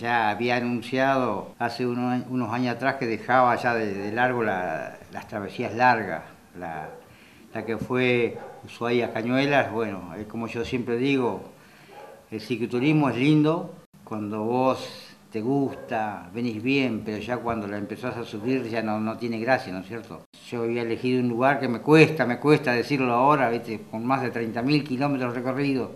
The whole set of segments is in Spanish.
Ya había anunciado hace unos, años atrás que dejaba ya de, largo las travesías largas, la, que fue Ushuaia Cañuelas, bueno, como yo siempre digo, el cicloturismo es lindo cuando vos te gusta, venís bien, pero ya cuando la empezás a subir ya no, no tiene gracia, ¿no es cierto? Yo había elegido un lugar que me cuesta, me cuesta decirlo ahora, con más de 30.000 kilómetros recorridos,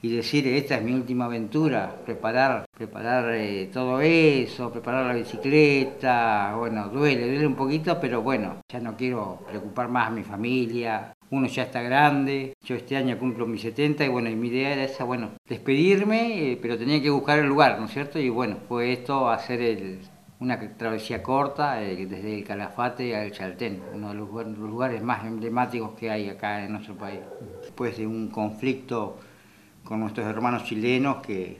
y decir, esta es mi última aventura, preparar, preparar eh, todo eso, preparar la bicicleta, bueno, duele, duele un poquito, pero bueno, ya no quiero preocupar más a mi familia, uno ya está grande, yo este año cumplo mis 70 y bueno, y mi idea era esa, bueno, despedirme, eh, pero tenía que buscar el lugar, ¿no es cierto? Y bueno, fue esto hacer el, una travesía corta eh, desde el Calafate al Chaltén, uno de los, lugares más emblemáticos que hay acá en nuestro país. Después de un conflicto con nuestros hermanos chilenos que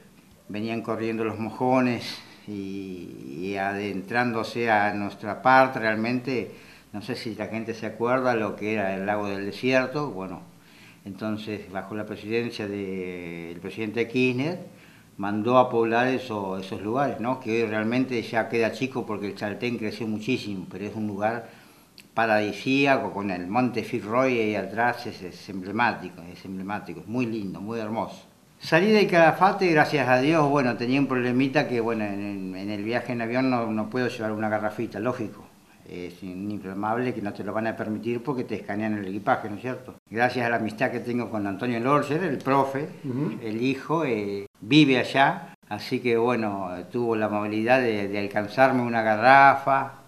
venían corriendo los mojones y adentrándose a nuestra parte realmente no sé si la gente se acuerda lo que era el lago del desierto, bueno, entonces bajo la presidencia del presidente Kirchner mandó a poblar esos lugares, ¿no? que hoy realmente ya queda chico porque el Chaltén creció muchísimo, pero es un lugar paradisíaco con el monte Fitzroy ahí atrás, es, emblemático, es emblemático, es muy lindo, muy hermoso. Salí del Calafate, gracias a Dios, bueno, tenía un problemita que, bueno, en, el viaje en avión no, no puedo llevar una garrafita, lógico es inflamable que no te lo van a permitir porque te escanean el equipaje, ¿no es cierto? Gracias a la amistad que tengo con Antonio Lorger, el profe, el hijo, eh, vive allá, así que bueno, tuvo la amabilidad de alcanzarme una garrafa,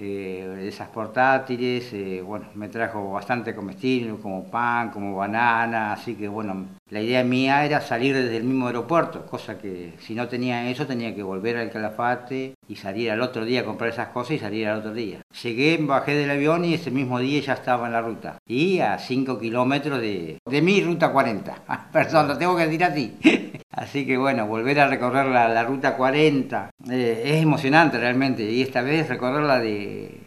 eh, esas portátiles, eh, bueno, me trajo bastante comestible, como pan, como banana, así que bueno, la idea mía era salir desde el mismo aeropuerto, cosa que si no tenía eso tenía que volver al Calafate y salir al otro día a comprar esas cosas y salir al otro día. Llegué, bajé del avión y ese mismo día ya estaba en la ruta. Y a 5 kilómetros de, de mi ruta 40. Perdón, lo tengo que decir así. Así que bueno, volver a recorrer la, ruta 40 eh, es emocionante realmente. Y esta vez recorrerla de,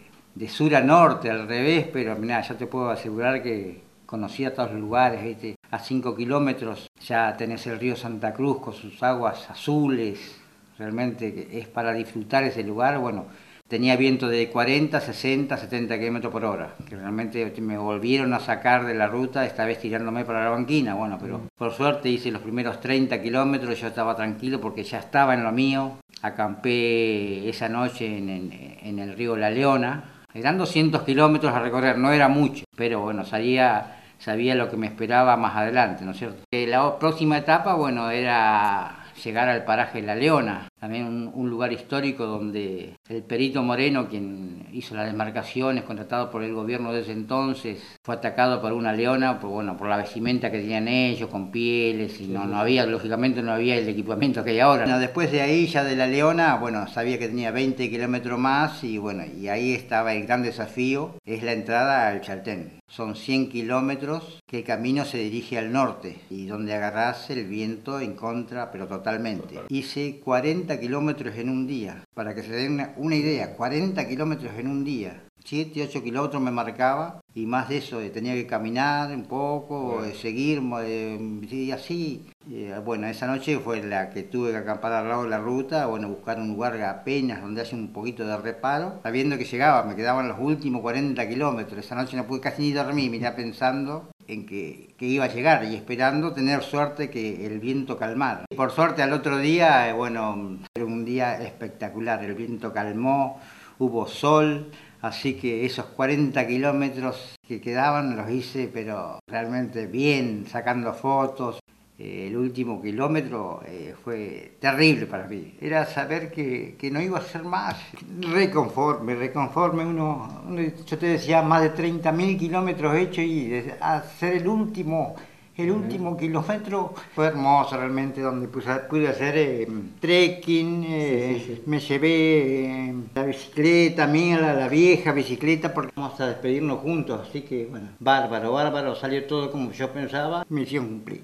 sur a norte, al revés, pero mira, ya te puedo asegurar que conocía todos los lugares, a 5 kilómetros ya tenés el río Santa Cruz con sus aguas azules, realmente es para disfrutar ese lugar, bueno, tenía viento de 40, 60, 70 kilómetros por hora, que realmente me volvieron a sacar de la ruta, esta vez tirándome para la banquina, bueno, pero por suerte hice los primeros 30 kilómetros, yo estaba tranquilo porque ya estaba en lo mío, acampé esa noche en, el río La Leona, eran 200 kilómetros a recorrer, no era mucho, pero bueno, salía sabía lo que me esperaba más adelante, ¿no es cierto? Eh, la próxima etapa, bueno, era llegar al paraje La Leona, también un, lugar histórico donde el perito Moreno, quien hizo las demarcaciones, contratado por el gobierno de ese entonces, fue atacado por una leona, por, bueno, por la vestimenta que tenían ellos, con pieles, y no, no había, lógicamente no había el equipamiento que hay ahora. después de ahí, ya de La Leona, bueno, sabía que tenía 20 kilómetros más, y bueno, y ahí estaba el gran desafío, es la entrada al Chaltén. Son 100 kilómetros que el camino se dirige al norte y donde agarrás el viento en contra, pero totalmente. Hice 40 kilómetros en un día, para que se den una idea, 40 kilómetros en un día. 7, 8 kilómetros me marcaba y más de eso, tenía que caminar un poco, seguir y así. bueno, esa noche fue la que tuve que acampar al lado de la ruta, bueno, buscar un lugar apenas donde haya un poquito de reparo, sabiendo que llegaba, me quedaban los últimos 40 kilómetros. Esa noche no pude casi ni dormir, mirá pensando en que, que, iba a llegar y esperando tener suerte que el viento calmara. Por suerte al otro día, bueno, era un día espectacular, el viento calmó, hubo sol, Así que esos 40 kilómetros que quedaban los hice, pero realmente bien, sacando fotos. Eh, el último kilómetro eh, fue terrible para mí. Era saber que, no iba a ser más. Reconforme, reconforme. Uno, yo te decía, más de 30.000 kilómetros hechos y hacer el último el último kilómetro fue hermoso realmente, donde pude hacer eh, trekking, eh, me llevé eh, la bicicleta mía, la, la, vieja bicicleta, porque vamos a despedirnos juntos, así que bueno, bárbaro, bárbaro, salió todo como yo pensaba, misión cumplida.